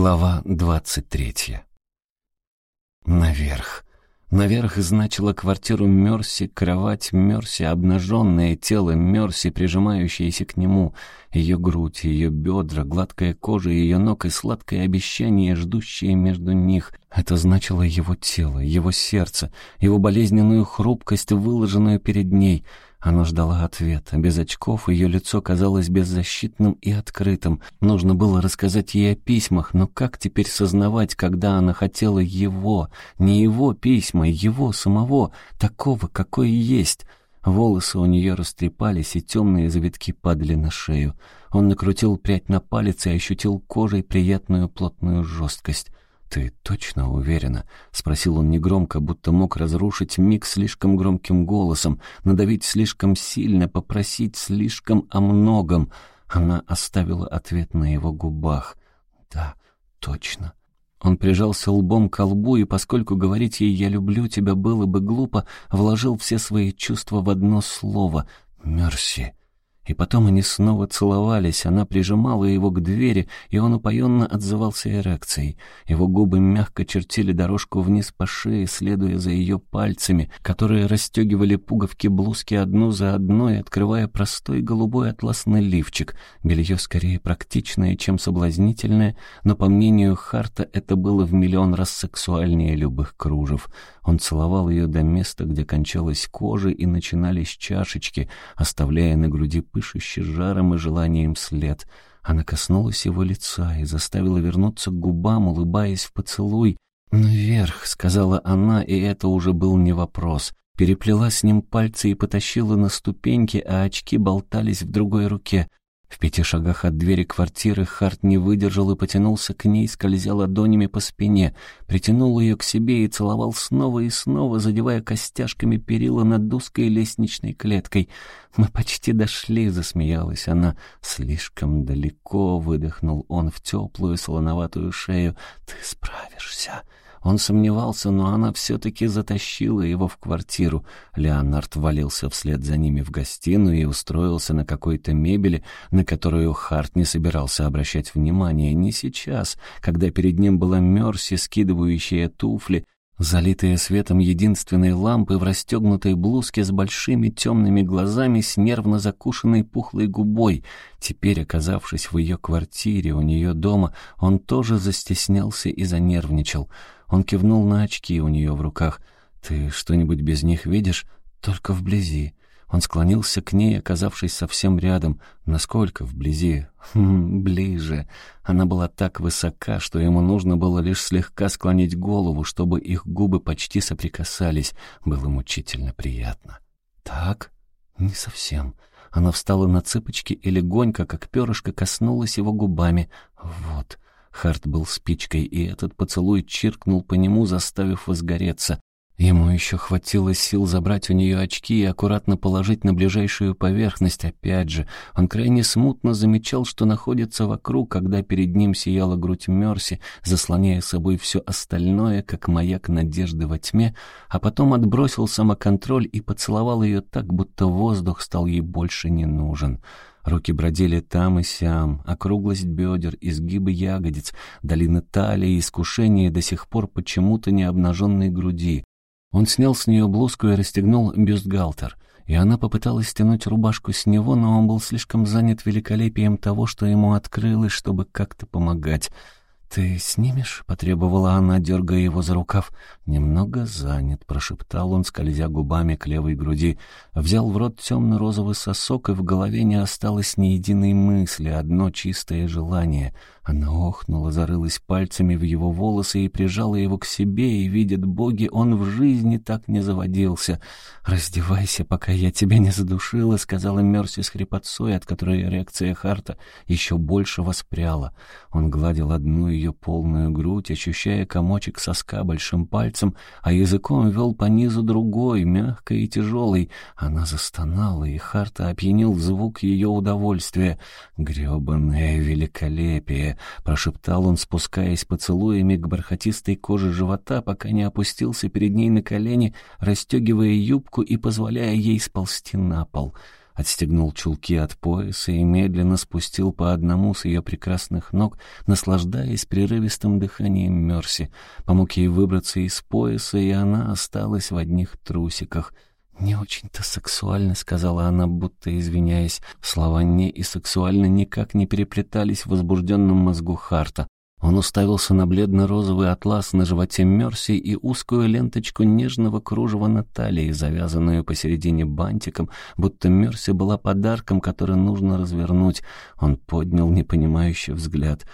Глава двадцать третья. Наверх. Наверх значило квартиру Мерси, кровать Мерси, обнаженное тело Мерси, прижимающееся к нему, ее грудь, ее бедра, гладкая кожа ее ног и сладкое обещание, ждущее между них. Это значило его тело, его сердце, его болезненную хрупкость, выложенную перед ней — она ждала ответа. Без очков ее лицо казалось беззащитным и открытым. Нужно было рассказать ей о письмах, но как теперь сознавать, когда она хотела его, не его письма, его самого, такого, какой есть? Волосы у нее растрепались, и темные завитки падали на шею. Он накрутил прядь на палец и ощутил кожей приятную плотную жесткость. «Ты точно уверена?» — спросил он негромко, будто мог разрушить миг слишком громким голосом, надавить слишком сильно, попросить слишком о многом. Она оставила ответ на его губах. «Да, точно». Он прижался лбом к лбу, и поскольку говорить ей «я люблю тебя» было бы глупо, вложил все свои чувства в одно слово «мерси». И потом они снова целовались, она прижимала его к двери, и он упоенно отзывался эрекцией. Его губы мягко чертили дорожку вниз по шее, следуя за ее пальцами, которые расстегивали пуговки блузки одну за одной, открывая простой голубой атласный лифчик. Белье скорее практичное, чем соблазнительное, но, по мнению Харта, это было в миллион раз сексуальнее любых кружев. Он целовал ее до места, где кончалась кожа и начинались чашечки, оставляя на груди пышущий жаром и желанием след. Она коснулась его лица и заставила вернуться к губам, улыбаясь в поцелуй. «Наверх», — сказала она, и это уже был не вопрос. Переплела с ним пальцы и потащила на ступеньки, а очки болтались в другой руке. В пяти шагах от двери квартиры Харт не выдержал и потянулся к ней, скользя ладонями по спине, притянул ее к себе и целовал снова и снова, задевая костяшками перила над узкой лестничной клеткой. «Мы почти дошли», — засмеялась она. «Слишком далеко», — выдохнул он в теплую солоноватую шею. «Ты справишься». Он сомневался, но она все-таки затащила его в квартиру. Леонард валился вслед за ними в гостиную и устроился на какой-то мебели, на которую Харт не собирался обращать внимания. Не сейчас, когда перед ним была Мерси, скидывающая туфли, залитые светом единственной лампы в расстегнутой блузке с большими темными глазами с нервно закушенной пухлой губой. Теперь, оказавшись в ее квартире, у нее дома, он тоже застеснялся и занервничал. Он кивнул на очки у нее в руках. «Ты что-нибудь без них видишь? Только вблизи». Он склонился к ней, оказавшись совсем рядом. Насколько вблизи? Хм, ближе. Она была так высока, что ему нужно было лишь слегка склонить голову, чтобы их губы почти соприкасались. Было мучительно приятно. «Так?» «Не совсем». Она встала на цыпочки и легонько, как перышко, коснулась его губами. «Вот». Харт был спичкой, и этот поцелуй чиркнул по нему, заставив возгореться. Ему еще хватило сил забрать у нее очки и аккуратно положить на ближайшую поверхность. Опять же, он крайне смутно замечал, что находится вокруг, когда перед ним сияла грудь Мерси, заслоняя собой все остальное, как маяк надежды во тьме, а потом отбросил самоконтроль и поцеловал ее так, будто воздух стал ей больше не нужен. Руки бродили там и сям, округлость бедер, изгибы ягодиц, долина талии, искушение до сих пор почему-то не обнаженной груди. Он снял с нее блузку и расстегнул бюстгальтер, и она попыталась стянуть рубашку с него, но он был слишком занят великолепием того, что ему открылось, чтобы как-то помогать. «Ты снимешь?» — потребовала она, дергая его за рукав. «Немного занят», — прошептал он, скользя губами к левой груди. Взял в рот темно-розовый сосок, и в голове не осталось ни единой мысли, одно чистое желание — она охнула, зарылась пальцами в его волосы и прижала его к себе, и, видят боги, он в жизни так не заводился. «Раздевайся, пока я тебя не задушила», — сказала Мерси с хрипотцой, от которой реакция Харта еще больше воспряла. Он гладил одну ее полную грудь, ощущая комочек соска большим пальцем, а языком вел по низу другой, мягкой и тяжелый. Она застонала, и Харта опьянил звук ее удовольствия. «Гребанное великолепие!» — прошептал он, спускаясь поцелуями к бархатистой коже живота, пока не опустился перед ней на колени, расстегивая юбку и позволяя ей сползти на пол. Отстегнул чулки от пояса и медленно спустил по одному с ее прекрасных ног, наслаждаясь прерывистым дыханием Мерси. Помог ей выбраться из пояса, и она осталась в одних трусиках. «Не очень-то сексуально», — сказала она, будто извиняясь. Слова «не» и «сексуально» никак не переплетались в возбужденном мозгу Харта. Он уставился на бледно-розовый атлас на животе Мерси и узкую ленточку нежного кружева на талии, завязанную посередине бантиком, будто Мерси была подарком, который нужно развернуть. Он поднял непонимающий взгляд.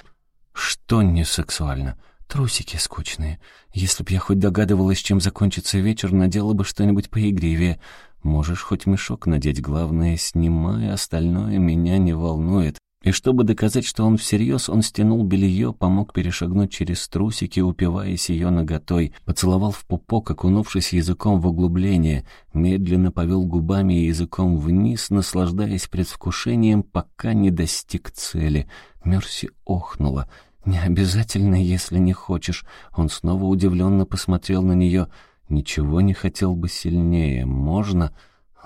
«Что не сексуально?» «Трусики скучные. Если б я хоть догадывалась, чем закончится вечер, надела бы что-нибудь поигривее. Можешь хоть мешок надеть, главное, снимай, остальное меня не волнует». И чтобы доказать, что он всерьез, он стянул белье, помог перешагнуть через трусики, упиваясь ее ноготой, поцеловал в пупок, окунувшись языком в углубление, медленно повел губами и языком вниз, наслаждаясь предвкушением, пока не достиг цели. Мерси охнула. «Не обязательно, если не хочешь». Он снова удивленно посмотрел на нее. «Ничего не хотел бы сильнее. Можно?»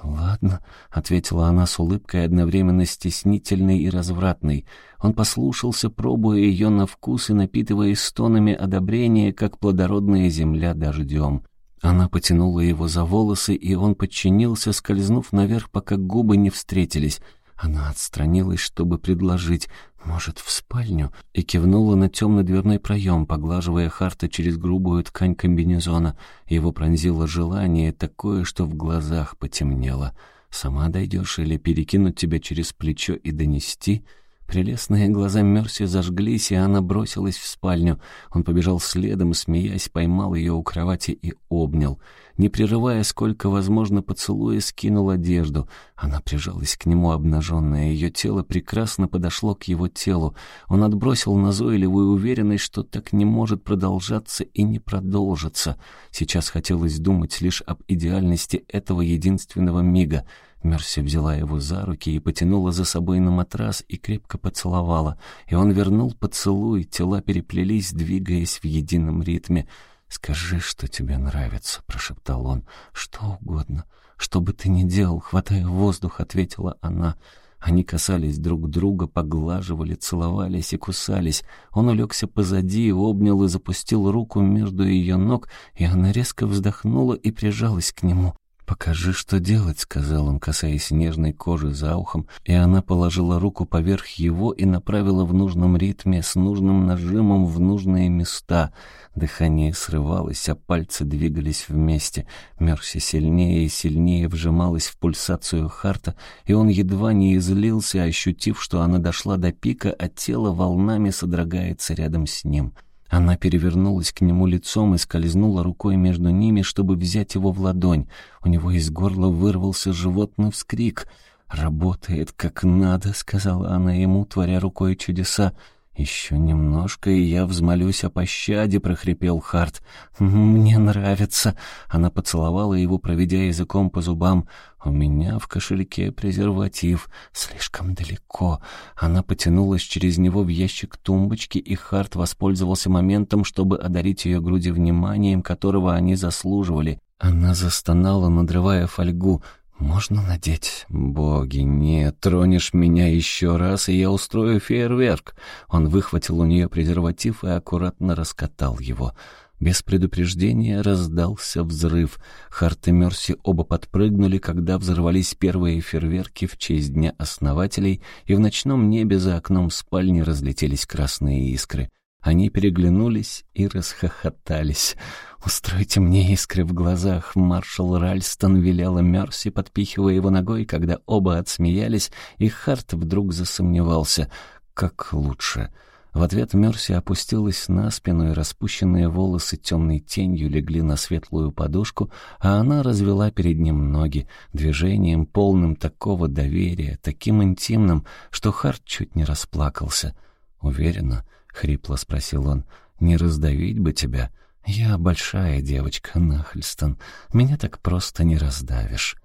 «Ладно», — ответила она с улыбкой, одновременно стеснительной и развратной. Он послушался, пробуя ее на вкус и напитываясь стонами одобрения, как плодородная земля дождем. Она потянула его за волосы, и он подчинился, скользнув наверх, пока губы не встретились — она отстранилась, чтобы предложить «Может, в спальню?» и кивнула на темный дверной проем, поглаживая Харта через грубую ткань комбинезона. Его пронзило желание такое, что в глазах потемнело. «Сама дойдешь или перекинуть тебя через плечо и донести?» Прелестные глаза Мерси зажглись, и она бросилась в спальню. Он побежал следом, смеясь, поймал ее у кровати и обнял. Не прерывая, сколько возможно поцелуя, скинул одежду. Она прижалась к нему обнаженная, ее тело прекрасно подошло к его телу. Он отбросил назойливую уверенность, что так не может продолжаться и не продолжится. Сейчас хотелось думать лишь об идеальности этого единственного мига — Мерси взяла его за руки и потянула за собой на матрас и крепко поцеловала. И он вернул поцелуй, тела переплелись, двигаясь в едином ритме. «Скажи, что тебе нравится», — прошептал он. «Что угодно. Что бы ты ни делал, хватая воздух», — ответила она. Они касались друг друга, поглаживали, целовались и кусались. Он улегся позади, обнял и запустил руку между ее ног, и она резко вздохнула и прижалась к нему. «Покажи, что делать», — сказал он, касаясь нежной кожи за ухом, и она положила руку поверх его и направила в нужном ритме, с нужным нажимом в нужные места. Дыхание срывалось, а пальцы двигались вместе. Мерси сильнее и сильнее вжималась в пульсацию Харта, и он едва не излился, ощутив, что она дошла до пика, а тело волнами содрогается рядом с ним. Она перевернулась к нему лицом и скользнула рукой между ними, чтобы взять его в ладонь. У него из горла вырвался животный вскрик. «Работает как надо», — сказала она ему, творя рукой чудеса. «Еще немножко, и я взмолюсь о пощаде», — прохрипел Харт. «Мне нравится». Она поцеловала его, проведя языком по зубам. «У меня в кошельке презерватив. Слишком далеко». Она потянулась через него в ящик тумбочки, и Харт воспользовался моментом, чтобы одарить ее груди вниманием, которого они заслуживали. Она застонала, надрывая фольгу. «Можно надеть?» «Боги, нет, тронешь меня еще раз, и я устрою фейерверк!» Он выхватил у нее презерватив и аккуратно раскатал его. Без предупреждения раздался взрыв. Харт и Мерси оба подпрыгнули, когда взорвались первые фейерверки в честь Дня Основателей, и в ночном небе за окном спальни разлетелись красные искры. Они переглянулись и расхохотались. «Устройте мне искры в глазах!» Маршал Ральстон велела Мерси, подпихивая его ногой, когда оба отсмеялись, и Харт вдруг засомневался. «Как лучше?» В ответ Мерси опустилась на спину, и распущенные волосы темной тенью легли на светлую подушку, а она развела перед ним ноги, движением полным такого доверия, таким интимным, что Харт чуть не расплакался. «Уверена?» — хрипло спросил он. «Не раздавить бы тебя?» «Я большая девочка, Нахльстон. Меня так просто не раздавишь».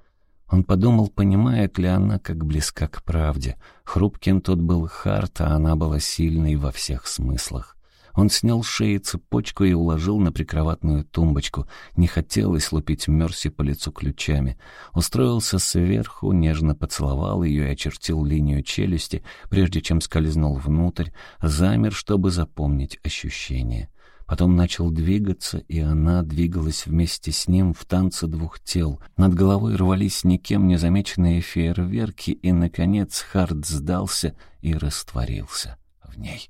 Он подумал, понимает ли она, как близка к правде. Хрупким тот был Харт, а она была сильной во всех смыслах. Он снял с шеи цепочку и уложил на прикроватную тумбочку. Не хотелось лупить Мерси по лицу ключами. Устроился сверху, нежно поцеловал ее и очертил линию челюсти, прежде чем скользнул внутрь, замер, чтобы запомнить ощущение. Потом начал двигаться, и она двигалась вместе с ним в танце двух тел. Над головой рвались никем не замеченные фейерверки, и, наконец, Харт сдался и растворился в ней.